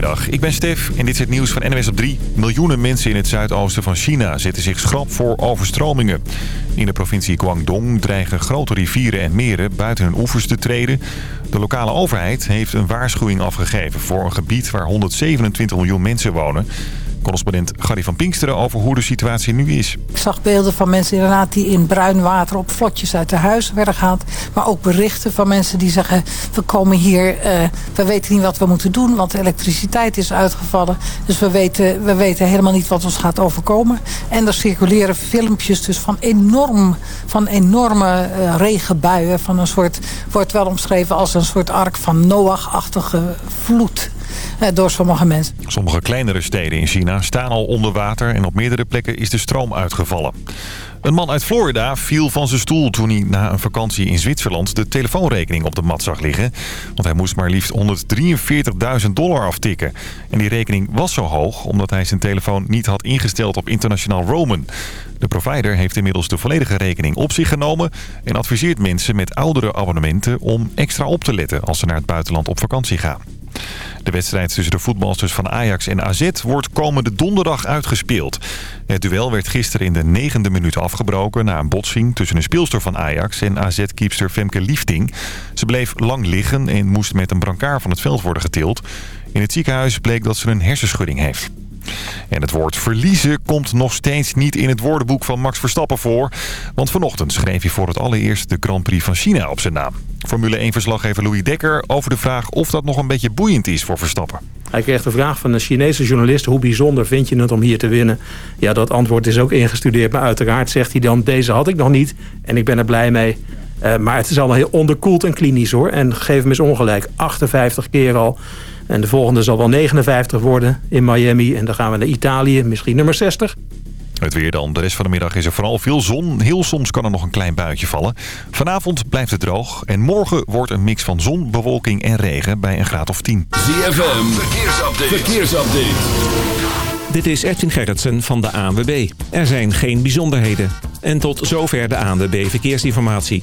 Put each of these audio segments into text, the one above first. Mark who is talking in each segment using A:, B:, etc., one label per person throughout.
A: Goedemiddag, ik ben Stef en dit is het nieuws van NWS op 3. Miljoenen mensen in het zuidoosten van China zetten zich schrap voor overstromingen. In de provincie Guangdong dreigen grote rivieren en meren buiten hun oevers te treden. De lokale overheid heeft een waarschuwing afgegeven voor een gebied waar 127 miljoen mensen wonen. Correspondent Gary van Pinksteren over hoe de situatie nu is.
B: Ik zag beelden van mensen inderdaad die in bruin water op vlotjes uit de huis werden gehaald. Maar ook berichten van mensen die zeggen... we komen hier, uh, we weten niet wat we moeten doen... want de elektriciteit is uitgevallen. Dus we weten, we weten helemaal niet wat ons gaat overkomen. En er circuleren filmpjes dus van, enorm, van enorme uh, regenbuien. Van een soort, wordt wel omschreven als een soort ark van Noach-achtige vloed door sommige mensen.
A: Sommige kleinere steden in China staan al onder water en op meerdere plekken is de stroom uitgevallen. Een man uit Florida viel van zijn stoel toen hij na een vakantie in Zwitserland de telefoonrekening op de mat zag liggen. Want hij moest maar liefst 143.000 dollar aftikken. En die rekening was zo hoog omdat hij zijn telefoon niet had ingesteld op internationaal roamen. De provider heeft inmiddels de volledige rekening op zich genomen... en adviseert mensen met oudere abonnementen om extra op te letten als ze naar het buitenland op vakantie gaan. De wedstrijd tussen de voetbalsters van Ajax en AZ wordt komende donderdag uitgespeeld. Het duel werd gisteren in de negende minuut afgebroken... na een botsing tussen een speelster van Ajax en AZ-keepster Femke Liefting. Ze bleef lang liggen en moest met een brancard van het veld worden getild. In het ziekenhuis bleek dat ze een hersenschudding heeft. En het woord verliezen komt nog steeds niet in het woordenboek van Max Verstappen voor. Want vanochtend schreef hij voor het allereerst de Grand Prix van China op zijn naam. Formule 1-verslaggever Louis Dekker over de vraag of dat nog een beetje boeiend is voor Verstappen.
C: Hij kreeg de vraag van een Chinese journalist... hoe bijzonder vind je het om hier te winnen? Ja, dat antwoord is ook ingestudeerd. Maar uiteraard zegt hij dan, deze had ik nog niet. En ik ben er blij mee. Uh, maar het is allemaal heel onderkoeld en klinisch hoor. En geef hem eens ongelijk. 58 keer al. En de volgende zal wel 59 worden in Miami. En dan gaan we naar Italië, misschien nummer 60.
A: Het weer dan. De rest van de middag is er vooral veel zon. Heel soms kan er nog een klein buitje vallen. Vanavond blijft het droog. En morgen wordt een mix van zon, bewolking en regen bij een graad of 10.
D: ZFM, verkeersupdate. verkeersupdate.
E: Dit is Edwin Gerritsen van de ANWB. Er zijn geen bijzonderheden. En tot zover de ANWB Verkeersinformatie.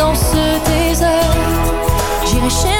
F: dans ce désert. J'irai chercher.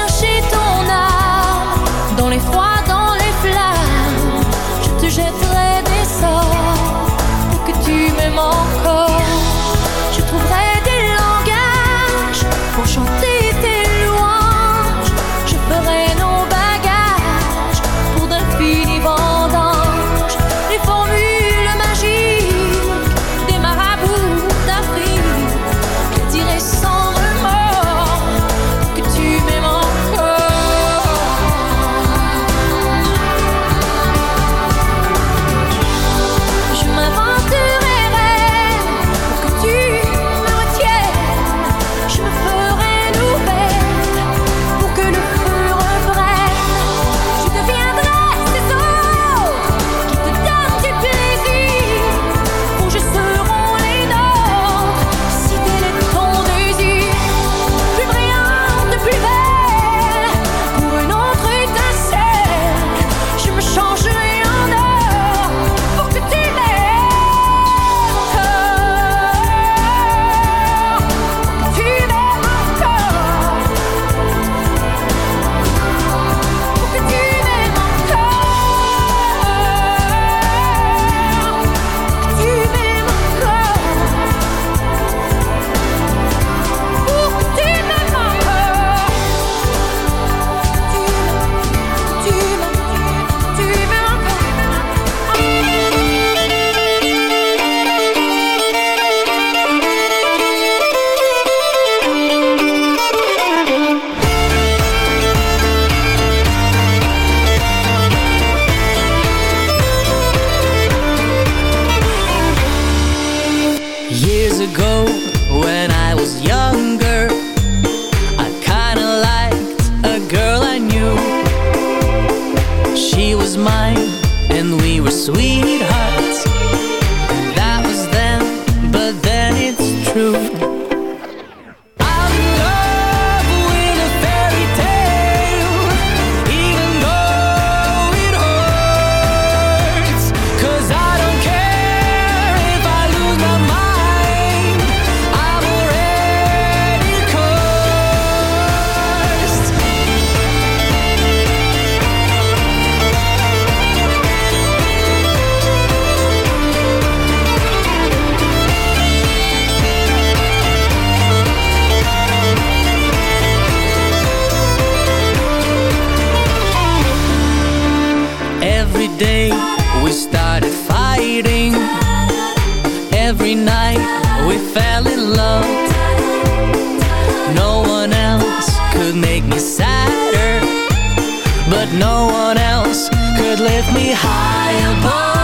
G: She was mine and we were sweethearts. That was then, but then it's true. High above.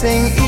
H: Dancing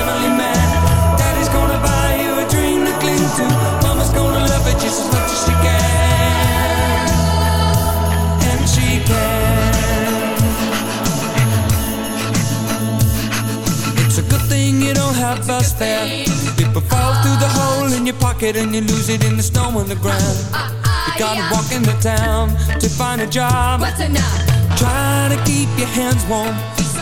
I: And she can. It's a good thing you don't have us there. People fall through the hole in your pocket and you lose it in the snow on the ground You gotta walk into town to find a job. What's enough? Try to keep your hands warm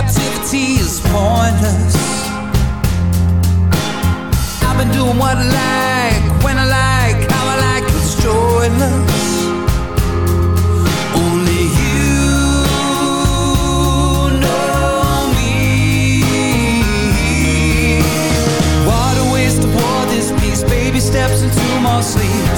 I: captivity is
D: pointless.
J: I've been doing what I like, when I like, how I like, it's joyless. Only you know me. What a waste of war this
G: peace, baby steps into my sleep